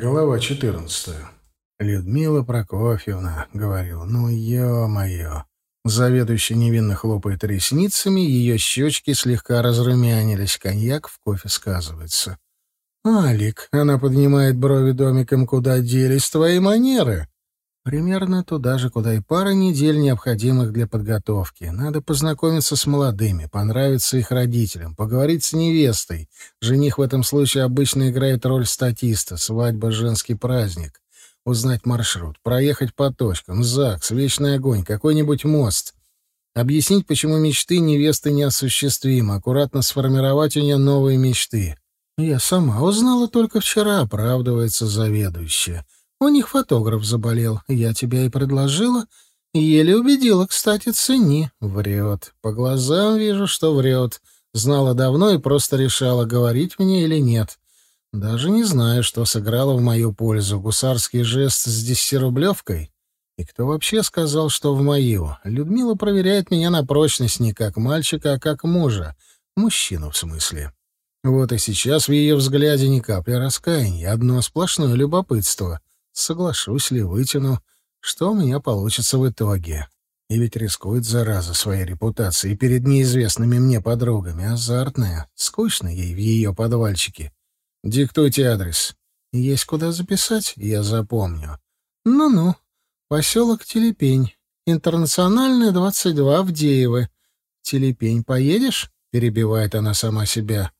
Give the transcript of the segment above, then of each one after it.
Глава 14. Людмила Прокофьевна, говорил, ну ё-моё. Заведующая невинно хлопает ресницами, ее щечки слегка разрумянились, коньяк в кофе сказывается. «Алик», — она поднимает брови домиком, — «куда делись твои манеры?» Примерно туда же, куда и пара недель, необходимых для подготовки. Надо познакомиться с молодыми, понравиться их родителям, поговорить с невестой. Жених в этом случае обычно играет роль статиста, свадьба — женский праздник. Узнать маршрут, проехать по точкам, ЗАГС, Вечный огонь, какой-нибудь мост. Объяснить, почему мечты невесты неосуществимы, аккуратно сформировать у нее новые мечты. Я сама узнала только вчера, оправдывается заведующая. У них фотограф заболел. Я тебя и предложила. Еле убедила, кстати, цени. Врет. По глазам вижу, что врет. Знала давно и просто решала, говорить мне или нет. Даже не знаю, что сыграло в мою пользу. Гусарский жест с десятирублевкой? И кто вообще сказал, что в мою? Людмила проверяет меня на прочность не как мальчика, а как мужа. Мужчину, в смысле. Вот и сейчас в ее взгляде ни капли раскаяния, одно сплошное любопытство — Соглашусь ли, вытяну. Что у меня получится в итоге? И ведь рискует, зараза, своей репутацией перед неизвестными мне подругами. Азартная. Скучно ей в ее подвальчике. Диктуйте адрес. Есть куда записать? Я запомню. Ну-ну. Поселок Телепень. Интернациональная, 22, в Деево. Телепень поедешь? Перебивает она сама себя.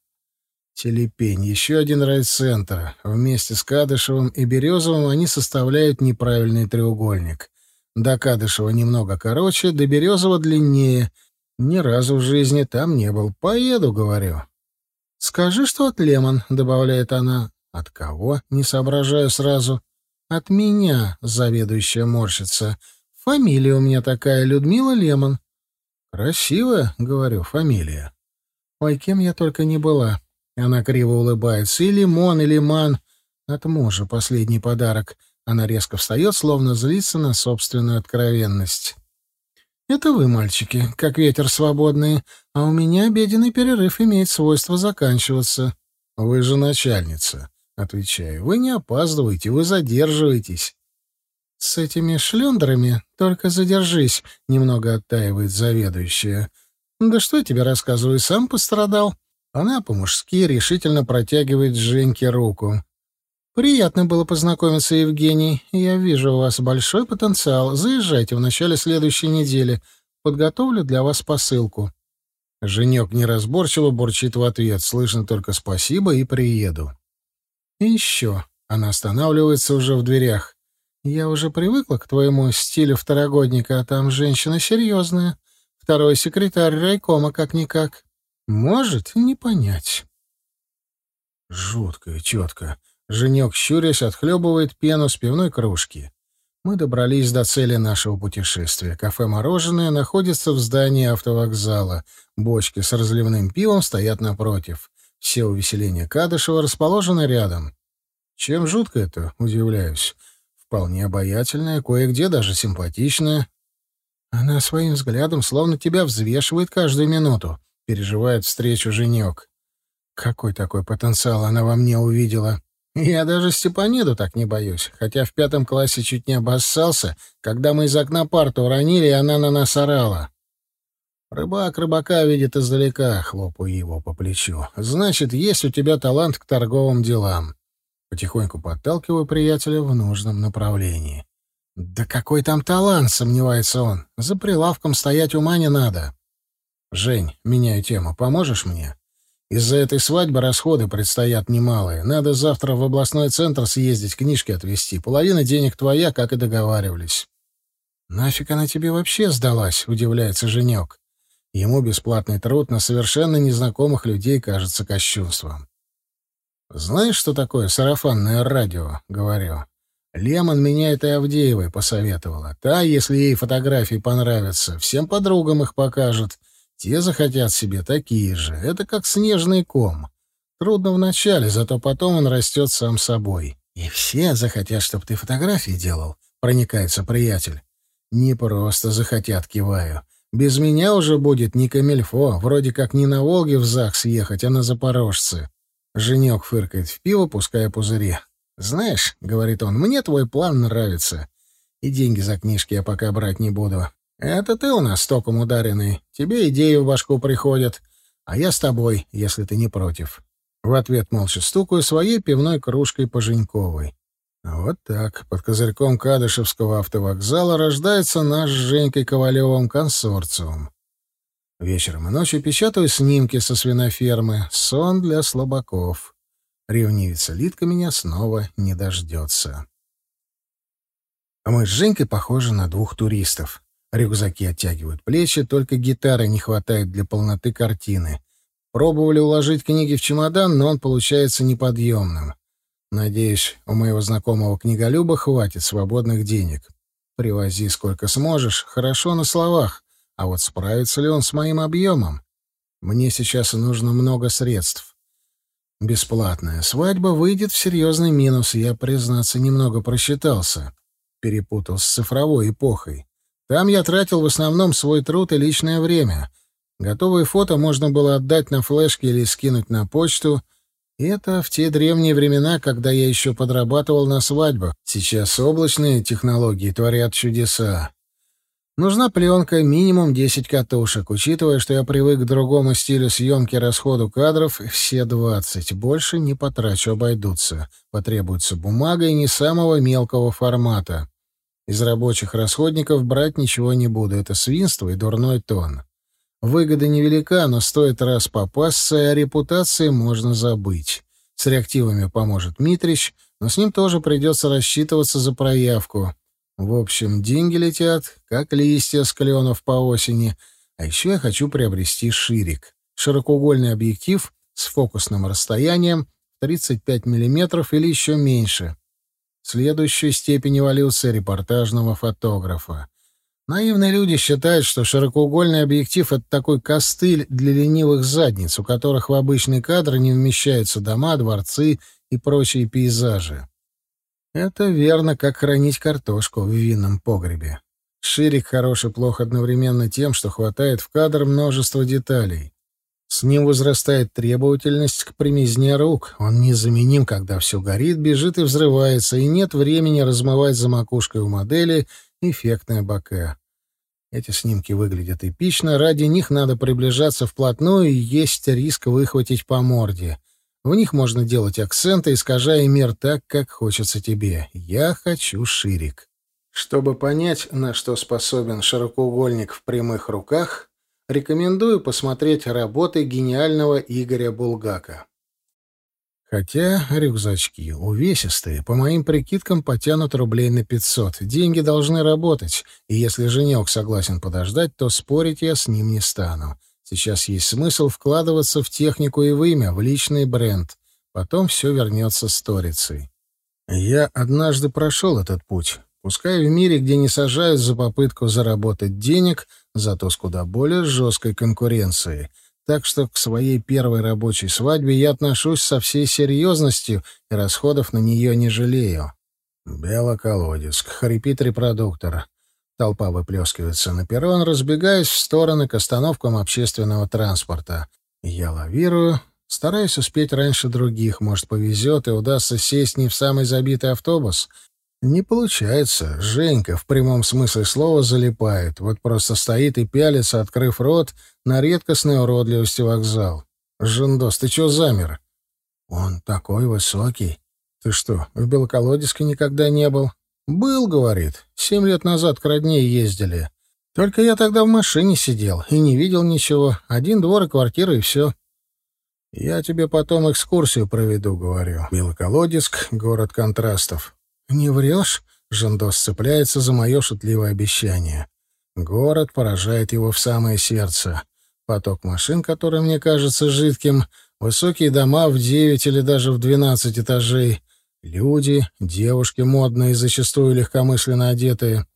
Телепень, еще один райцентр. Вместе с Кадышевым и Березовым они составляют неправильный треугольник. До Кадышева немного короче, до Березова длиннее. Ни разу в жизни там не был. Поеду, говорю. «Скажи, что от Лемон», — добавляет она. «От кого?» — не соображаю сразу. «От меня», — заведующая морщится. «Фамилия у меня такая, Людмила Лемон». «Красивая», — говорю, — «фамилия». Ой, кем я только не была. Она криво улыбается. И лимон, и лиман. От мужа последний подарок. Она резко встает, словно злится на собственную откровенность. «Это вы, мальчики, как ветер свободный, а у меня обеденный перерыв имеет свойство заканчиваться». «Вы же начальница», — отвечаю. «Вы не опаздываете, вы задерживаетесь». «С этими шлендрами только задержись», — немного оттаивает заведующая. «Да что я тебе рассказываю, сам пострадал». Она по-мужски решительно протягивает Женьке руку. «Приятно было познакомиться, Евгений. Я вижу у вас большой потенциал. Заезжайте в начале следующей недели. Подготовлю для вас посылку». Женек неразборчиво бурчит в ответ. Слышно только «спасибо» и «приеду». «И еще». Она останавливается уже в дверях. «Я уже привыкла к твоему стилю второгодника, а там женщина серьезная. Второй секретарь райкома как-никак. Может, не понять. Жутко и четко. Женек, щурясь, отхлебывает пену с пивной кружки. Мы добрались до цели нашего путешествия. Кафе «Мороженое» находится в здании автовокзала. Бочки с разливным пивом стоят напротив. Все увеселения Кадышева расположены рядом. Чем жутко это, удивляюсь. Вполне обаятельная, кое-где даже симпатичная. Она своим взглядом словно тебя взвешивает каждую минуту переживает встречу женек. Какой такой потенциал она во мне увидела? Я даже Степаниду так не боюсь, хотя в пятом классе чуть не обоссался, когда мы из окна парту уронили, и она на нас орала. Рыбак рыбака видит издалека, хлопаю его по плечу. Значит, есть у тебя талант к торговым делам. Потихоньку подталкиваю приятеля в нужном направлении. Да какой там талант, сомневается он. За прилавком стоять ума не надо. «Жень, меняю тему. Поможешь мне? Из-за этой свадьбы расходы предстоят немалые. Надо завтра в областной центр съездить, книжки отвезти. Половина денег твоя, как и договаривались». «Нафиг она тебе вообще сдалась?» — удивляется Женек. Ему бесплатный труд на совершенно незнакомых людей кажется кощунством. «Знаешь, что такое сарафанное радио?» — говорю. Лемон меня этой Авдеевой посоветовала. Та, если ей фотографии понравятся, всем подругам их покажет. Те захотят себе такие же. Это как снежный ком. Трудно вначале, зато потом он растет сам собой. И все захотят, чтобы ты фотографии делал, проникается приятель. Не просто захотят, киваю. Без меня уже будет не камельфо, вроде как не на Волге в ЗАГС ехать, а на Запорожце. Женек фыркает в пиво, пуская пузыри. «Знаешь, — говорит он, — мне твой план нравится. И деньги за книжки я пока брать не буду. Это ты у нас током ударенный. Тебе идеи в башку приходят. А я с тобой, если ты не против». В ответ молча стукаю своей пивной кружкой по Женьковой. Вот так, под козырьком Кадышевского автовокзала рождается наш с Женькой Ковалевым консорциум. Вечером и ночью печатаю снимки со свинофермы. Сон для слабаков. Ревнивица Литка меня снова не дождется. Мы с Женькой похожи на двух туристов. Рюкзаки оттягивают плечи, только гитары не хватает для полноты картины. Пробовали уложить книги в чемодан, но он получается неподъемным. Надеюсь, у моего знакомого книголюба хватит свободных денег. Привози сколько сможешь, хорошо на словах, а вот справится ли он с моим объемом? Мне сейчас нужно много средств. Бесплатная свадьба выйдет в серьезный минус, я, признаться, немного просчитался. Перепутал с цифровой эпохой. Там я тратил в основном свой труд и личное время. Готовые фото можно было отдать на флешке или скинуть на почту. И это в те древние времена, когда я еще подрабатывал на свадьбах. Сейчас облачные технологии творят чудеса. Нужна пленка минимум 10 катушек, учитывая, что я привык к другому стилю съемки расходу кадров, все 20. Больше не потрачу, обойдутся. Потребуется бумага и не самого мелкого формата. Из рабочих расходников брать ничего не буду, это свинство и дурной тон. Выгода невелика, но стоит раз попасться, и о репутации можно забыть. С реактивами поможет Митрич, но с ним тоже придется рассчитываться за проявку. В общем, деньги летят, как листья с кленов по осени. А еще я хочу приобрести ширик. Широкоугольный объектив с фокусным расстоянием 35 мм или еще меньше. Следующая степень эволюции репортажного фотографа. Наивные люди считают, что широкоугольный объектив — это такой костыль для ленивых задниц, у которых в обычный кадр не вмещаются дома, дворцы и прочие пейзажи. Это верно, как хранить картошку в винном погребе. Ширик хорош и плох одновременно тем, что хватает в кадр множество деталей. С ним возрастает требовательность к примизне рук. Он незаменим, когда все горит, бежит и взрывается, и нет времени размывать за макушкой у модели эффектное бока. Эти снимки выглядят эпично, ради них надо приближаться вплотную и есть риск выхватить по морде — в них можно делать акценты, искажая мир так, как хочется тебе. Я хочу ширик. Чтобы понять, на что способен широкоугольник в прямых руках, рекомендую посмотреть работы гениального Игоря Булгака. Хотя рюкзачки увесистые, по моим прикидкам, потянут рублей на 500. Деньги должны работать, и если женек согласен подождать, то спорить я с ним не стану. Сейчас есть смысл вкладываться в технику и в имя, в личный бренд. Потом все вернется сторицей. Я однажды прошел этот путь. Пускай в мире, где не сажают за попытку заработать денег, зато с куда более жесткой конкуренцией. Так что к своей первой рабочей свадьбе я отношусь со всей серьезностью и расходов на нее не жалею. Белоколодецк, хрипит репродуктор. Толпа выплескивается на перрон, разбегаясь в стороны к остановкам общественного транспорта. Я лавирую, стараюсь успеть раньше других. Может, повезет и удастся сесть не в самый забитый автобус. Не получается. Женька в прямом смысле слова залипает. Вот просто стоит и пялится, открыв рот, на редкостной уродливости вокзал. «Жендос, ты чё замер?» «Он такой высокий. Ты что, в Белоколодецке никогда не был?» «Был, — говорит. Семь лет назад к родне ездили. Только я тогда в машине сидел и не видел ничего. Один двор и квартира, и все. Я тебе потом экскурсию проведу, — говорю. Белоколодецк — город контрастов. Не врешь? Жендос цепляется за мое шутливое обещание. Город поражает его в самое сердце. Поток машин, который мне кажется жидким, высокие дома в девять или даже в двенадцать этажей — Люди, девушки модные, зачастую легкомысленно одетые.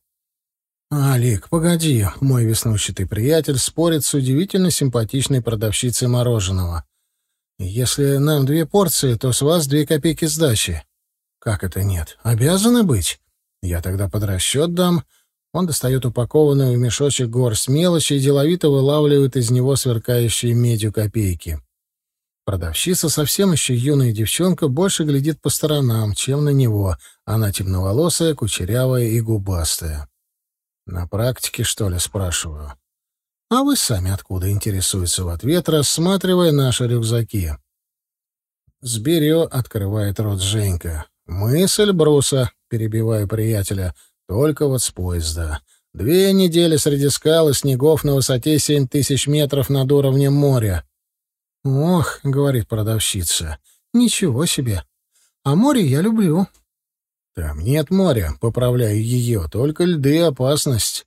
«Алик, погоди!» — мой веснущатый приятель спорит с удивительно симпатичной продавщицей мороженого. «Если нам две порции, то с вас две копейки сдачи». «Как это нет? Обязаны быть?» «Я тогда под расчет дам». Он достает упакованную в мешочек горсть мелочи и деловито вылавливает из него сверкающие медью копейки. Продавщица, совсем еще юная девчонка, больше глядит по сторонам, чем на него. Она темноволосая, кучерявая и губастая. «На практике, что ли?» — спрашиваю. «А вы сами откуда?» — интересуется в ответ, рассматривая наши рюкзаки. «Сберё», — открывает рот Женька. «Мысль бруса», — перебиваю приятеля, — «только вот с поезда. Две недели среди скал и снегов на высоте семь тысяч метров над уровнем моря. «Ох», — говорит продавщица, — «ничего себе. А море я люблю». «Там нет моря», — поправляю ее, — «только льды и опасность».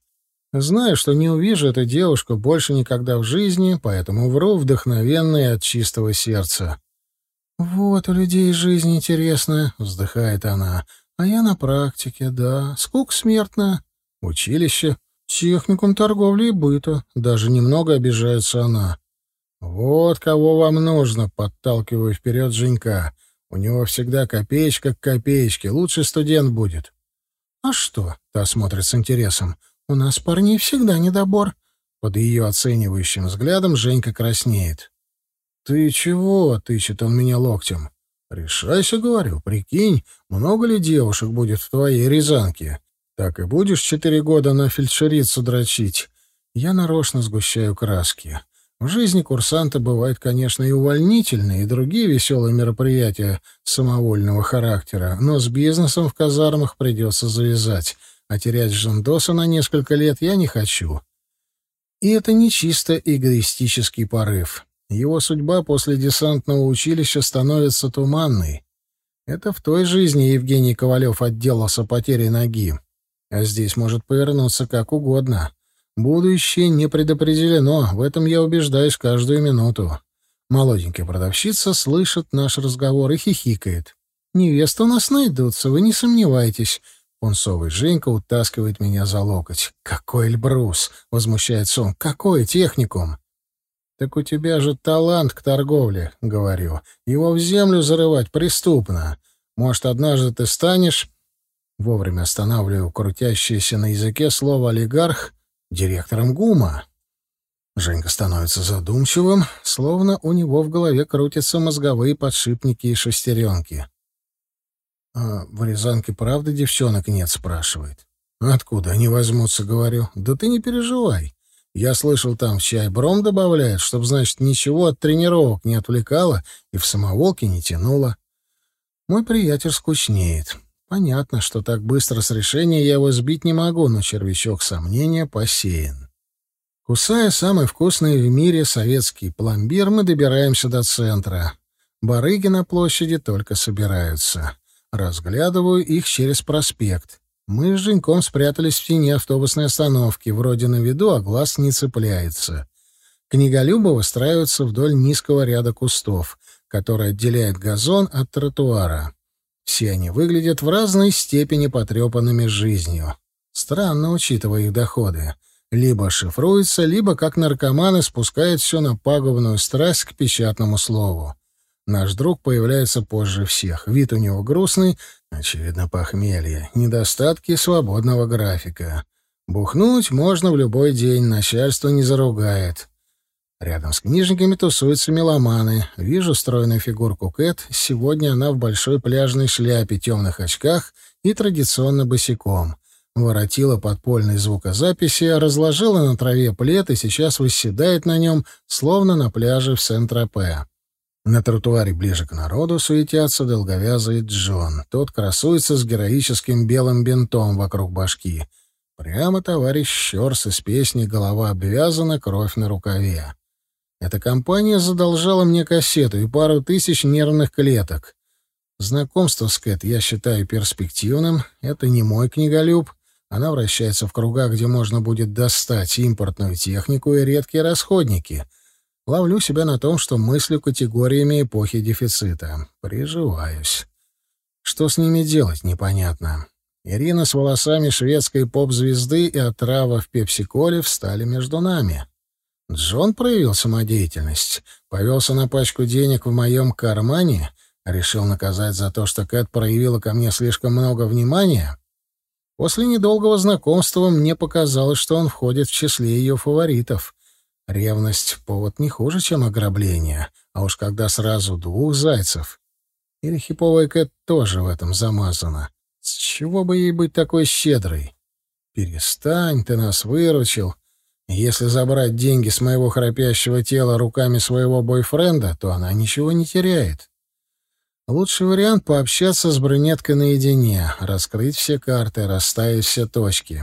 Знаю, что не увижу эту девушку больше никогда в жизни, поэтому вру вдохновенно и от чистого сердца. «Вот у людей жизнь интересная», — вздыхает она. «А я на практике, да. Скука смертная. Училище, техникум торговли и быта. Даже немного обижается она. «Вот кого вам нужно», — подталкиваю вперед Женька. «У него всегда копеечка к копеечке. Лучший студент будет». «А что?» — та смотрит с интересом. «У нас парней всегда недобор». Под ее оценивающим взглядом Женька краснеет. «Ты чего?» — тычет он меня локтем. «Решайся, — говорю, — прикинь, много ли девушек будет в твоей Рязанке? Так и будешь четыре года на фельдшерицу дрочить?» Я нарочно сгущаю краски. В жизни курсанта бывают, конечно, и увольнительные, и другие веселые мероприятия самовольного характера, но с бизнесом в казармах придется завязать, а терять Жендоса на несколько лет я не хочу. И это не чисто эгоистический порыв. Его судьба после десантного училища становится туманной. Это в той жизни Евгений Ковалев отделался потерей ноги. А здесь может повернуться как угодно. Будущее не предопределено, в этом я убеждаюсь каждую минуту. Молоденькая продавщица слышит наш разговор и хихикает. «Невеста у нас найдутся, вы не сомневайтесь». Пунцовый Женька утаскивает меня за локоть. «Какой Эльбрус!» — возмущается он. «Какой техникум?» «Так у тебя же талант к торговле», — говорю. «Его в землю зарывать преступно. Может, однажды ты станешь...» Вовремя останавливаю крутящееся на языке слово «олигарх», директором ГУМа. Женька становится задумчивым, словно у него в голове крутятся мозговые подшипники и шестеренки. «А в Рязанке правда девчонок нет?» — спрашивает. «Откуда они возьмутся?» — говорю. «Да ты не переживай. Я слышал, там в чай бром добавляют, чтобы, значит, ничего от тренировок не отвлекало и в самоволке не тянуло. Мой приятель скучнеет. Понятно, что так быстро с решения я его сбить не могу, но червячок сомнения посеян. Кусая самый вкусный в мире советский пломбир, мы добираемся до центра. Барыги на площади только собираются. Разглядываю их через проспект. Мы с Женьком спрятались в тени автобусной остановки, вроде на виду, а глаз не цепляется. Книголюбы выстраиваются вдоль низкого ряда кустов, который отделяет газон от тротуара. Все они выглядят в разной степени потрепанными жизнью. Странно, учитывая их доходы. Либо шифруются, либо, как наркоманы, спускают все на пагубную страсть к печатному слову. Наш друг появляется позже всех. Вид у него грустный, очевидно, похмелье, недостатки свободного графика. Бухнуть можно в любой день, начальство не заругает. Рядом с книжниками тусуются меломаны. Вижу стройную фигурку Кэт. Сегодня она в большой пляжной шляпе, темных очках и традиционно босиком. Воротила подпольной звукозаписи, разложила на траве плед и сейчас восседает на нем, словно на пляже в Сент-Тропе. На тротуаре ближе к народу суетятся долговязый Джон. Тот красуется с героическим белым бинтом вокруг башки. Прямо товарищ Щерс из песни «Голова обвязана, кровь на рукаве». Эта компания задолжала мне кассету и пару тысяч нервных клеток. Знакомство с Кэт я считаю перспективным. Это не мой книголюб. Она вращается в кругах, где можно будет достать импортную технику и редкие расходники. Ловлю себя на том, что мыслю категориями эпохи дефицита. Приживаюсь. Что с ними делать, непонятно. Ирина с волосами шведской поп-звезды и отрава в пепси-коле встали между нами. Джон проявил самодеятельность, повелся на пачку денег в моем кармане, решил наказать за то, что Кэт проявила ко мне слишком много внимания. После недолгого знакомства мне показалось, что он входит в числе ее фаворитов. Ревность — повод не хуже, чем ограбление. А уж когда сразу двух зайцев. Или хиповая Кэт тоже в этом замазана. С чего бы ей быть такой щедрой? Перестань, ты нас выручил. Если забрать деньги с моего храпящего тела руками своего бойфренда, то она ничего не теряет. Лучший вариант — пообщаться с брюнеткой наедине, раскрыть все карты, расставить все точки.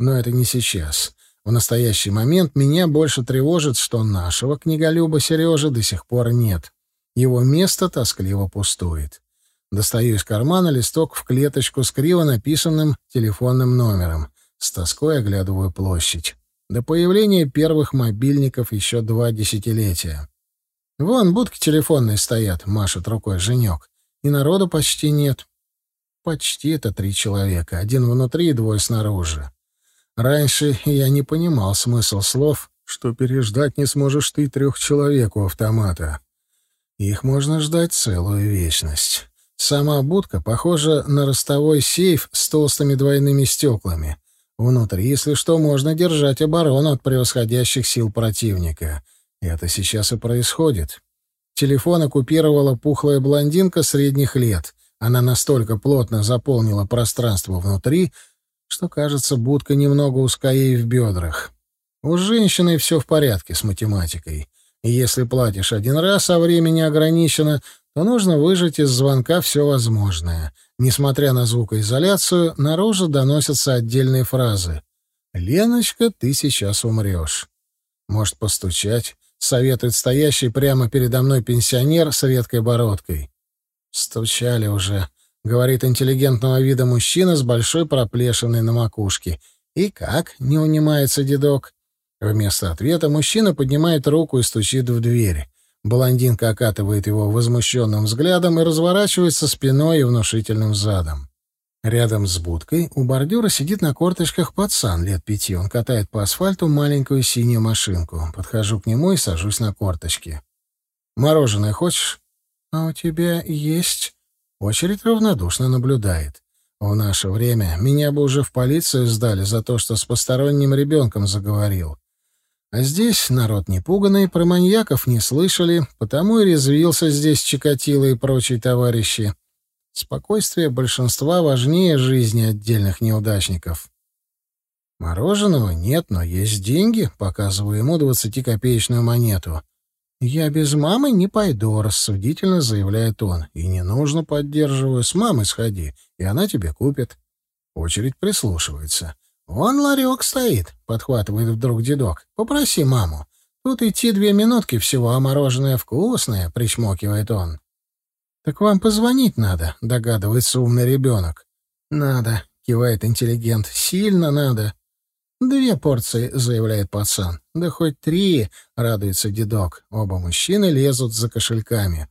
Но это не сейчас. В настоящий момент меня больше тревожит, что нашего книголюба Сережи до сих пор нет. Его место тоскливо пустует. Достаю из кармана листок в клеточку с криво написанным телефонным номером. С тоской оглядываю площадь. До появления первых мобильников еще два десятилетия. Вон будки телефонные стоят, машет рукой Женек. И народу почти нет. Почти это три человека. Один внутри и двое снаружи. Раньше я не понимал смысл слов, что переждать не сможешь ты трех человек у автомата. Их можно ждать целую вечность. Сама будка похожа на ростовой сейф с толстыми двойными стеклами. Внутри, если что, можно держать оборону от превосходящих сил противника. Это сейчас и происходит. Телефон оккупировала пухлая блондинка средних лет. Она настолько плотно заполнила пространство внутри, что, кажется, будка немного узка ей в бедрах. У женщины все в порядке с математикой. И если платишь один раз, а времени ограничено, то нужно выжать из звонка все возможное. Несмотря на звукоизоляцию, наружу доносятся отдельные фразы. «Леночка, ты сейчас умрешь». Может постучать, советует стоящий прямо передо мной пенсионер с редкой бородкой. Стучали уже говорит интеллигентного вида мужчина с большой проплешиной на макушке. «И как?» — не унимается дедок. Вместо ответа мужчина поднимает руку и стучит в дверь. Блондинка окатывает его возмущенным взглядом и разворачивается спиной и внушительным задом. Рядом с будкой у бордюра сидит на корточках пацан лет пяти. Он катает по асфальту маленькую синюю машинку. Подхожу к нему и сажусь на корточки. «Мороженое хочешь?» «А у тебя есть?» Очередь равнодушно наблюдает. В наше время меня бы уже в полицию сдали за то, что с посторонним ребенком заговорил. А здесь народ непуганный, про маньяков не слышали, потому и резвился здесь Чикатило и прочие товарищи. Спокойствие большинства важнее жизни отдельных неудачников. Мороженого нет, но есть деньги. Показываю ему двадцатикопеечную монету. «Я без мамы не пойду», — рассудительно заявляет он. «И не нужно, поддерживаю. С мамой сходи, и она тебе купит». Очередь прислушивается. «Вон ларек стоит», — подхватывает вдруг дедок. «Попроси маму. Тут идти две минутки всего, а мороженое вкусное», — причмокивает он. «Так вам позвонить надо», — догадывается умный ребенок. «Надо», — кивает интеллигент. «Сильно надо». «Две порции», — заявляет пацан. «Да хоть три», — радуется дедок. Оба мужчины лезут за кошельками.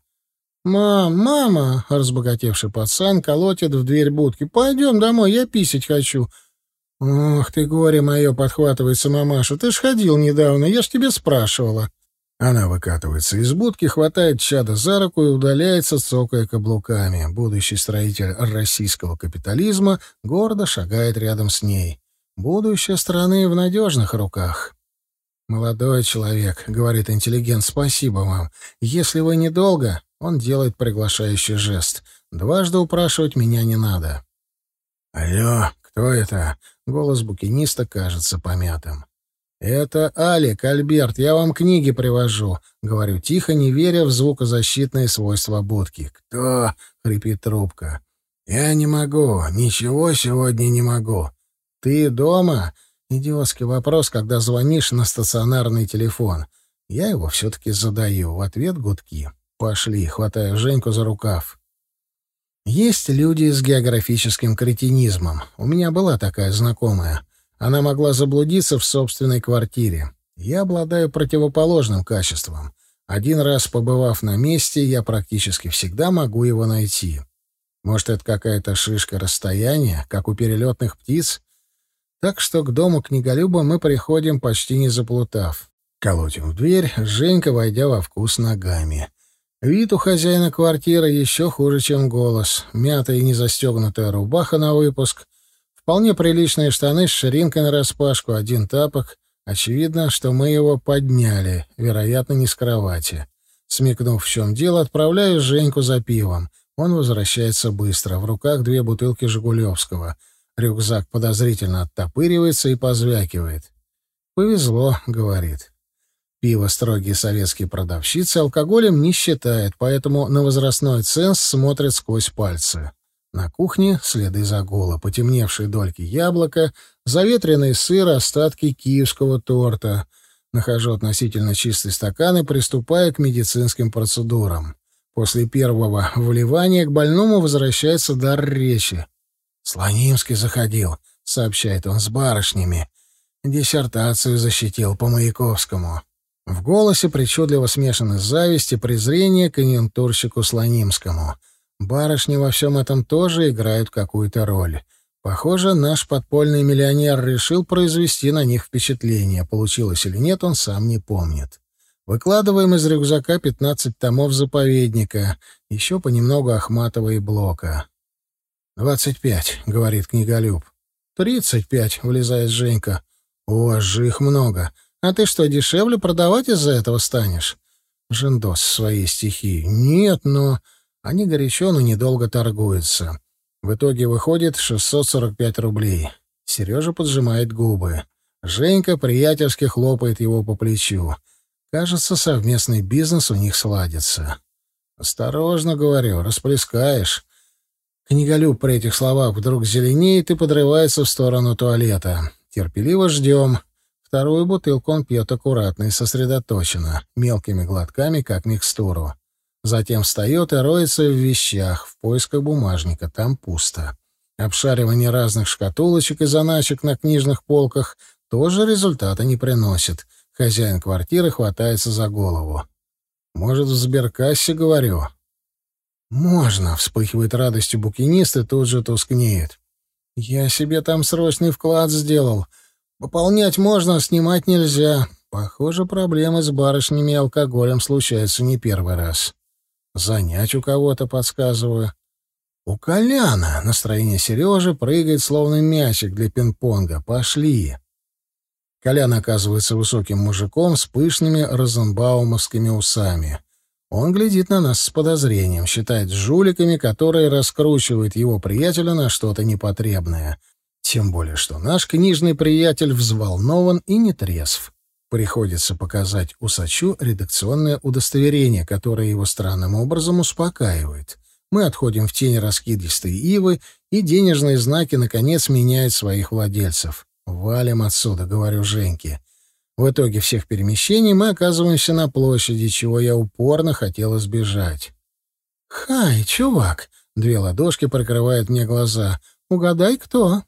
«Мам, мама!» — разбогатевший пацан колотит в дверь будки. «Пойдем домой, я писать хочу». «Ох ты, горе мое!» — подхватывается мамаша. «Ты ж ходил недавно, я ж тебе спрашивала». Она выкатывается из будки, хватает чада за руку и удаляется, цокая каблуками. Будущий строитель российского капитализма гордо шагает рядом с ней. Будущее страны в надежных руках. «Молодой человек», — говорит интеллигент, — «спасибо вам. Если вы недолго...» — он делает приглашающий жест. «Дважды упрашивать меня не надо». «Алло, кто это?» — голос букиниста кажется помятым. «Это Алик, Альберт, я вам книги привожу», — говорю тихо, не веря в звукозащитные свойства будки. «Кто?» — хрипит трубка. «Я не могу, ничего сегодня не могу. «Ты дома?» — идиотский вопрос, когда звонишь на стационарный телефон. Я его все-таки задаю. В ответ гудки. «Пошли», — хватаю Женьку за рукав. Есть люди с географическим кретинизмом. У меня была такая знакомая. Она могла заблудиться в собственной квартире. Я обладаю противоположным качеством. Один раз побывав на месте, я практически всегда могу его найти. Может, это какая-то шишка расстояния, как у перелетных птиц? Так что к дому книголюба мы приходим, почти не заплутав. Колотим в дверь, Женька, войдя во вкус ногами. Вид у хозяина квартиры еще хуже, чем голос. Мятая и незастегнутая рубаха на выпуск, вполне приличные штаны с ширинкой нараспашку, один тапок, Очевидно, что мы его подняли, вероятно, не с кровати. Смекнув, в чем дело, отправляю Женьку за пивом. Он возвращается быстро. В руках две бутылки «Жигулевского». Рюкзак подозрительно оттопыривается и позвякивает. «Повезло», — говорит. Пиво строгие советские продавщицы алкоголем не считает, поэтому на возрастной ценз смотрят сквозь пальцы. На кухне следы загула, потемневшие дольки яблока, заветренный сыр, остатки киевского торта. Нахожу относительно чистый стакан и приступаю к медицинским процедурам. После первого вливания к больному возвращается дар речи. «Слонимский заходил», — сообщает он с барышнями. «Диссертацию защитил по Маяковскому». В голосе причудливо смешаны зависть и презрение к конъюнктурщику Слонимскому. Барышни во всем этом тоже играют какую-то роль. Похоже, наш подпольный миллионер решил произвести на них впечатление. Получилось или нет, он сам не помнит. Выкладываем из рюкзака 15 томов заповедника, еще понемногу Ахматова и Блока. «Двадцать пять», — говорит книголюб. «Тридцать пять», — влезает Женька. «О, же их много. А ты что, дешевле продавать из-за этого станешь?» Жендос свои стихи. «Нет, но...» Они горячо, но недолго торгуются. В итоге выходит 645 рублей. Сережа поджимает губы. Женька приятельски хлопает его по плечу. Кажется, совместный бизнес у них сладится. «Осторожно, — говорю, — расплескаешь». Книголюб при этих словах вдруг зеленеет и подрывается в сторону туалета. Терпеливо ждем. Вторую бутылку он пьет аккуратно и сосредоточенно, мелкими глотками, как микстуру. Затем встает и роется в вещах, в поисках бумажника. Там пусто. Обшаривание разных шкатулочек и заначек на книжных полках тоже результата не приносит. Хозяин квартиры хватается за голову. «Может, в сберкассе, — говорю?» «Можно», — вспыхивает радостью букинист и тут же тускнеет. «Я себе там срочный вклад сделал. Пополнять можно, снимать нельзя. Похоже, проблемы с барышнями и алкоголем случаются не первый раз». Занять у кого-то подсказываю. У Коляна настроение Сережи прыгает, словно мячик для пинг-понга. Пошли. Колян оказывается высоким мужиком с пышными розенбаумовскими усами. Он глядит на нас с подозрением, считает жуликами, которые раскручивают его приятеля на что-то непотребное. Тем более, что наш книжный приятель взволнован и нетрезв. Приходится показать усачу редакционное удостоверение, которое его странным образом успокаивает. Мы отходим в тень раскидистой ивы, и денежные знаки, наконец, меняют своих владельцев. «Валим отсюда», — говорю Женьке. В итоге всех перемещений мы оказываемся на площади, чего я упорно хотел избежать. «Хай, чувак!» — две ладошки прикрывают мне глаза. «Угадай, кто?»